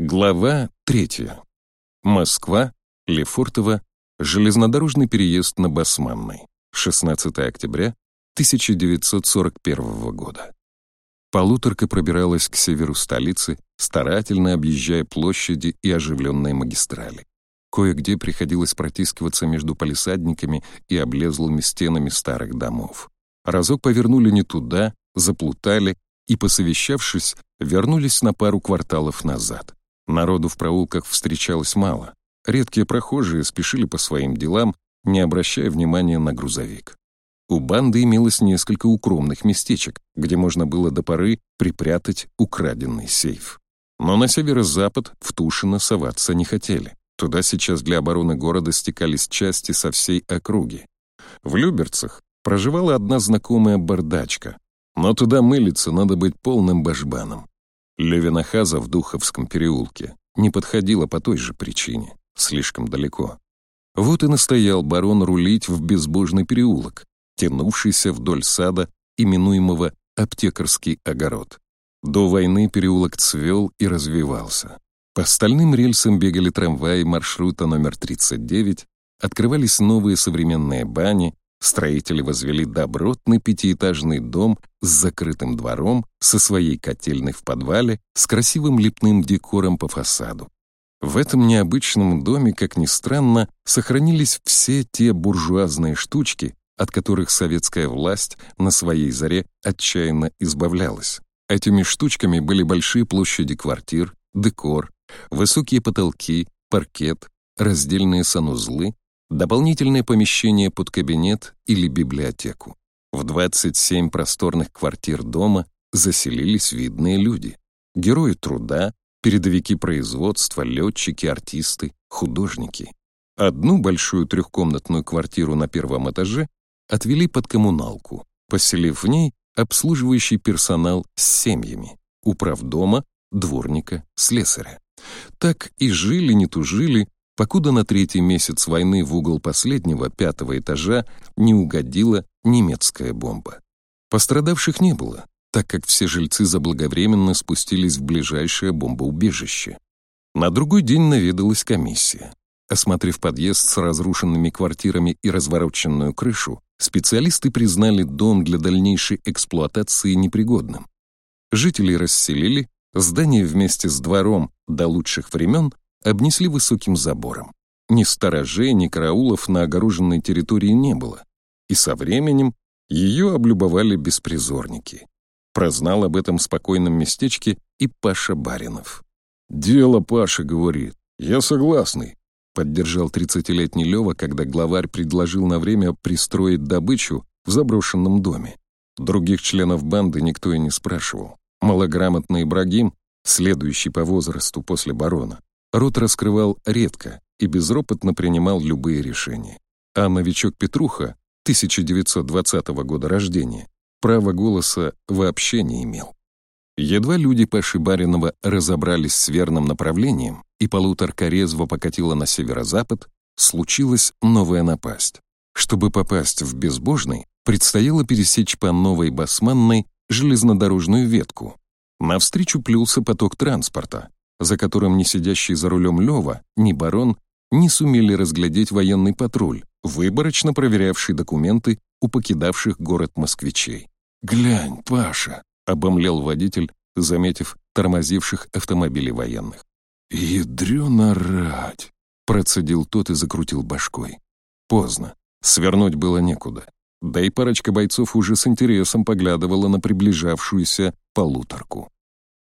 Глава третья. Москва, Лефортово, железнодорожный переезд на Басманной. 16 октября 1941 года. Полуторка пробиралась к северу столицы, старательно объезжая площади и оживленные магистрали. Кое-где приходилось протискиваться между палисадниками и облезлыми стенами старых домов. Разок повернули не туда, заплутали и, посовещавшись, вернулись на пару кварталов назад. Народу в проулках встречалось мало. Редкие прохожие спешили по своим делам, не обращая внимания на грузовик. У банды имелось несколько укромных местечек, где можно было до поры припрятать украденный сейф. Но на северо-запад в Тушино соваться не хотели. Туда сейчас для обороны города стекались части со всей округи. В Люберцах проживала одна знакомая бардачка, но туда мылиться надо быть полным башбаном. Левинахаза в Духовском переулке не подходила по той же причине, слишком далеко. Вот и настоял барон рулить в безбожный переулок, тянувшийся вдоль сада, именуемого Аптекарский огород. До войны переулок цвел и развивался. По стальным рельсам бегали трамваи маршрута номер 39, открывались новые современные бани, Строители возвели добротный пятиэтажный дом с закрытым двором, со своей котельной в подвале, с красивым лепным декором по фасаду. В этом необычном доме, как ни странно, сохранились все те буржуазные штучки, от которых советская власть на своей заре отчаянно избавлялась. Этими штучками были большие площади квартир, декор, высокие потолки, паркет, раздельные санузлы, дополнительное помещение под кабинет или библиотеку. В 27 просторных квартир дома заселились видные люди. Герои труда, передовики производства, летчики, артисты, художники. Одну большую трехкомнатную квартиру на первом этаже отвели под коммуналку, поселив в ней обслуживающий персонал с семьями, управдома, дворника, слесаря. Так и жили, не тужили, покуда на третий месяц войны в угол последнего, пятого этажа, не угодила немецкая бомба. Пострадавших не было, так как все жильцы заблаговременно спустились в ближайшее бомбоубежище. На другой день наведалась комиссия. Осмотрев подъезд с разрушенными квартирами и развороченную крышу, специалисты признали дом для дальнейшей эксплуатации непригодным. Жителей расселили, здание вместе с двором до лучших времен обнесли высоким забором. Ни сторожей, ни караулов на огороженной территории не было, и со временем ее облюбовали беспризорники. Прознал об этом спокойном местечке и Паша Баринов. «Дело Паша, — говорит, — я согласный», — поддержал тридцатилетний Лева, когда главарь предложил на время пристроить добычу в заброшенном доме. Других членов банды никто и не спрашивал. Малограмотный Ибрагим, следующий по возрасту после барона, Рот раскрывал редко и безропотно принимал любые решения. А новичок Петруха, 1920 года рождения, права голоса вообще не имел. Едва люди Паши Баринова разобрались с верным направлением, и полуторка резво покатила на северо-запад, случилась новая напасть. Чтобы попасть в Безбожный, предстояло пересечь по Новой Басманной железнодорожную ветку. Навстречу плюлся поток транспорта, за которым ни сидящий за рулем Лева, ни барон не сумели разглядеть военный патруль, выборочно проверявший документы у покидавших город москвичей. «Глянь, Паша!» — обомлел водитель, заметив тормозивших автомобилей военных. «Ядрёно рать!» — процедил тот и закрутил башкой. Поздно. Свернуть было некуда. Да и парочка бойцов уже с интересом поглядывала на приближавшуюся полуторку.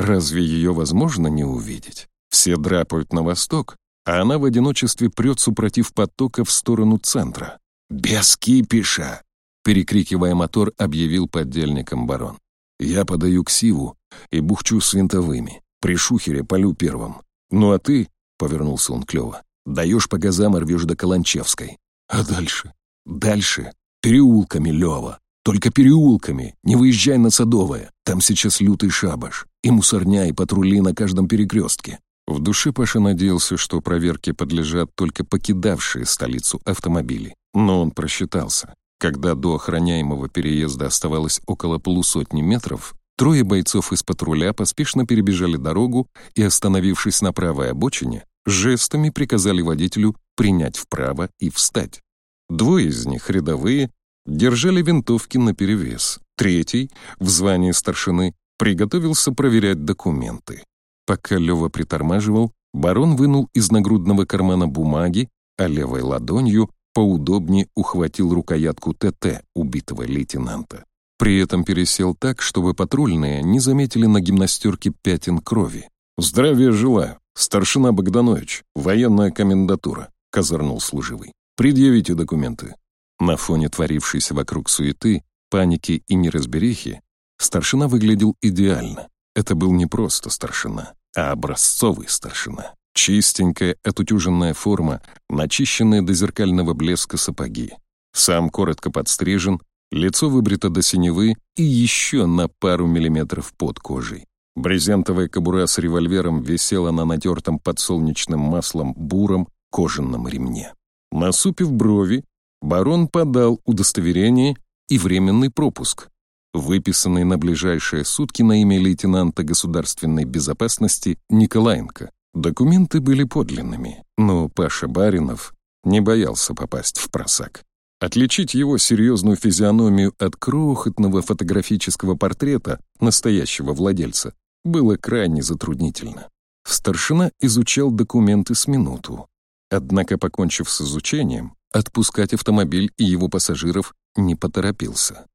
Разве ее возможно не увидеть? Все драпают на восток, а она в одиночестве прет супротив потока в сторону центра. «Без кипиша!» — перекрикивая мотор, объявил поддельником барон. «Я подаю к Сиву и бухчу с винтовыми. При шухере полю первым. Ну а ты, — повернулся он клёво, — даешь по газам рвешь до Каланчевской. А дальше? Дальше переулками, Лёва. Только переулками, не выезжай на Садовое. Там сейчас лютый шабаш. И мусорня, и патрули на каждом перекрестке. В душе Паша надеялся, что проверке подлежат только покидавшие столицу автомобили. Но он просчитался. Когда до охраняемого переезда оставалось около полусотни метров, Трое бойцов из патруля поспешно перебежали дорогу и, остановившись на правой обочине, жестами приказали водителю принять вправо и встать. Двое из них, рядовые, держали винтовки наперевес. Третий, в звании старшины, приготовился проверять документы. Пока Лева притормаживал, барон вынул из нагрудного кармана бумаги, а левой ладонью поудобнее ухватил рукоятку ТТ убитого лейтенанта. При этом пересел так, чтобы патрульные не заметили на гимнастерке пятен крови. «Здравия желаю, старшина Богданович, военная комендатура», — козырнул служивый. «Предъявите документы». На фоне творившейся вокруг суеты, паники и неразберихи старшина выглядел идеально. Это был не просто старшина, а образцовый старшина. Чистенькая, отутюженная форма, начищенные до зеркального блеска сапоги. Сам коротко подстрижен, Лицо выбрито до синевы и еще на пару миллиметров под кожей. Брезентовая кобура с револьвером висела на натертом подсолнечным маслом буром кожаном ремне. Насупив брови, барон подал удостоверение и временный пропуск, выписанный на ближайшие сутки на имя лейтенанта государственной безопасности Николаенко. Документы были подлинными, но Паша Баринов не боялся попасть в просак. Отличить его серьезную физиономию от крохотного фотографического портрета настоящего владельца было крайне затруднительно. Старшина изучал документы с минуту. Однако, покончив с изучением, отпускать автомобиль и его пассажиров не поторопился.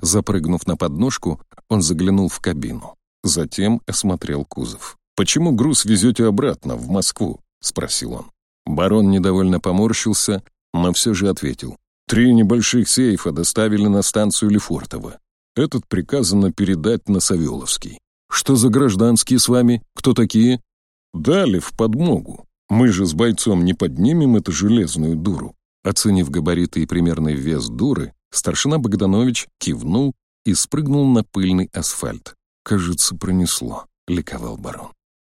Запрыгнув на подножку, он заглянул в кабину. Затем осмотрел кузов. «Почему груз везете обратно, в Москву?» — спросил он. Барон недовольно поморщился, но все же ответил. Три небольших сейфа доставили на станцию Лефортово. Этот приказано передать на Савеловский. Что за гражданские с вами? Кто такие? Дали в подмогу. Мы же с бойцом не поднимем эту железную дуру. Оценив габариты и примерный вес дуры, старшина Богданович кивнул и спрыгнул на пыльный асфальт. «Кажется, пронесло», — ликовал барон.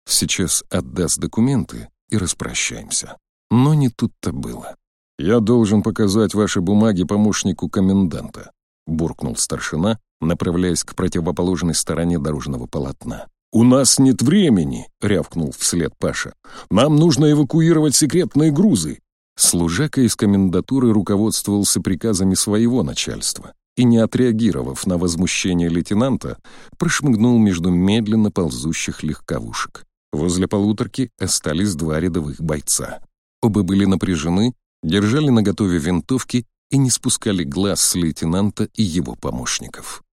«Сейчас отдаст документы и распрощаемся». Но не тут-то было. «Я должен показать ваши бумаги помощнику коменданта», буркнул старшина, направляясь к противоположной стороне дорожного полотна. «У нас нет времени!» — рявкнул вслед Паша. «Нам нужно эвакуировать секретные грузы!» Служака из комендатуры руководствовался приказами своего начальства и, не отреагировав на возмущение лейтенанта, прошмыгнул между медленно ползущих легковушек. Возле полуторки остались два рядовых бойца. Оба были напряжены держали наготове винтовки и не спускали глаз с лейтенанта и его помощников.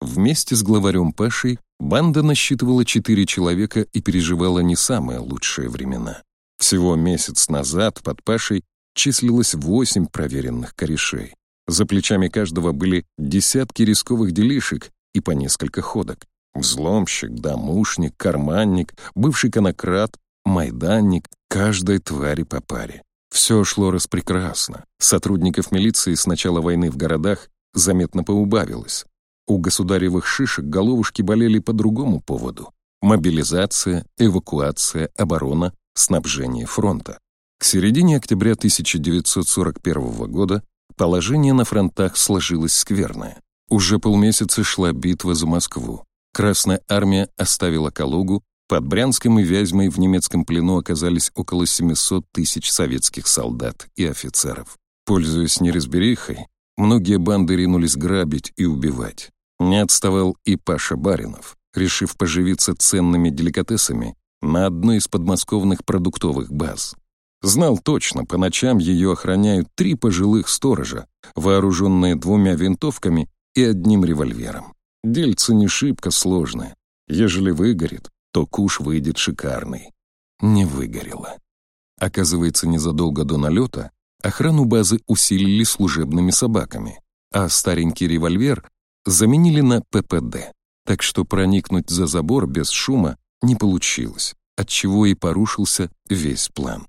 Вместе с главарем Пашей банда насчитывала четыре человека и переживала не самые лучшие времена. Всего месяц назад под Пашей числилось восемь проверенных корешей. За плечами каждого были десятки рисковых делишек и по несколько ходок. Взломщик, домушник, карманник, бывший конократ, майданник, каждой твари по паре. Все шло распрекрасно. Сотрудников милиции с начала войны в городах заметно поубавилось. У государевых шишек головушки болели по другому поводу. Мобилизация, эвакуация, оборона, снабжение фронта. К середине октября 1941 года положение на фронтах сложилось скверное. Уже полмесяца шла битва за Москву. Красная армия оставила Калугу, под Брянском и Вязьмой в немецком плену оказались около 700 тысяч советских солдат и офицеров. Пользуясь неразберихой, многие банды ринулись грабить и убивать. Не отставал и Паша Баринов, решив поживиться ценными деликатесами на одной из подмосковных продуктовых баз. Знал точно, по ночам ее охраняют три пожилых сторожа, вооруженные двумя винтовками и одним револьвером. Дельце не шибко сложное. Ежели выгорит, то куш выйдет шикарный. Не выгорело. Оказывается, незадолго до налета охрану базы усилили служебными собаками, а старенький револьвер заменили на ППД. Так что проникнуть за забор без шума не получилось, отчего и порушился весь план.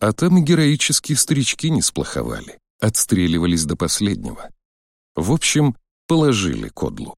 А там и героические старички не сплоховали, отстреливались до последнего. В общем, положили кодлу.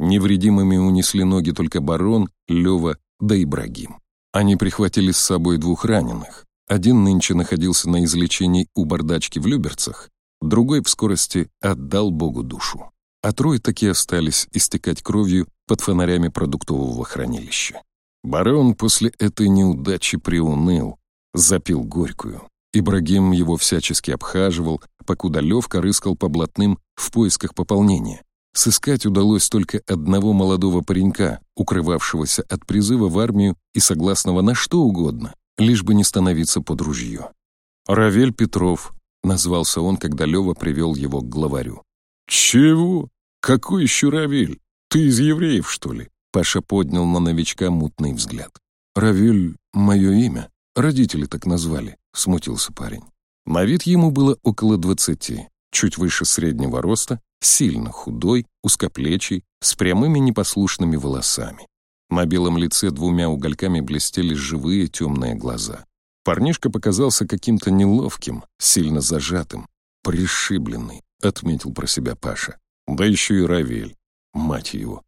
Невредимыми унесли ноги только барон, Лева да Ибрагим. Они прихватили с собой двух раненых. Один нынче находился на излечении у бардачки в Люберцах, другой в скорости отдал Богу душу. а трое таки остались истекать кровью под фонарями продуктового хранилища. Барон после этой неудачи приуныл, запил горькую. Ибрагим его всячески обхаживал, покуда Левка рыскал по блатным в поисках пополнения. Сыскать удалось только одного молодого паренька, укрывавшегося от призыва в армию и согласного на что угодно, лишь бы не становиться под ружье. «Равель Петров», — назвался он, когда Лева привел его к главарю. «Чего? Какой еще Равель? Ты из евреев, что ли?» Паша поднял на новичка мутный взгляд. «Равель — мое имя. Родители так назвали», — смутился парень. На вид ему было около двадцати, чуть выше среднего роста, сильно худой, узкоплечий, с прямыми непослушными волосами. На белом лице двумя угольками блестели живые темные глаза. Парнишка показался каким-то неловким, сильно зажатым, пришибленный, отметил про себя Паша. Да еще и Равель, мать его.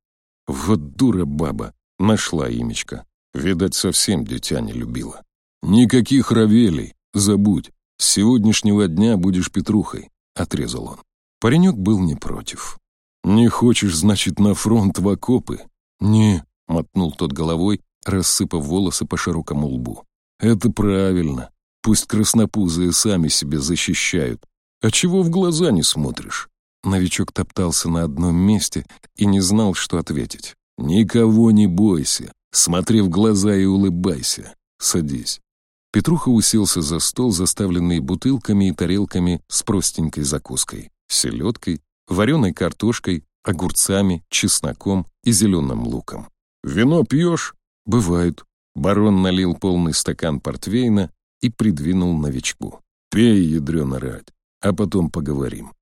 Вот дура баба, нашла имечко. Видать, совсем дитя не любила. Никаких Равелей, забудь. С сегодняшнего дня будешь Петрухой, отрезал он. Паренек был не против. «Не хочешь, значит, на фронт в окопы?» «Не», — мотнул тот головой, рассыпав волосы по широкому лбу. «Это правильно. Пусть краснопузые сами себя защищают. А чего в глаза не смотришь?» Новичок топтался на одном месте и не знал, что ответить. «Никого не бойся. Смотри в глаза и улыбайся. Садись». Петруха уселся за стол, заставленный бутылками и тарелками с простенькой закуской селедкой, вареной картошкой, огурцами, чесноком и зеленым луком. «Вино пьешь?» «Бывает». Барон налил полный стакан портвейна и придвинул новичку. «Пей, ядрёна рать, а потом поговорим».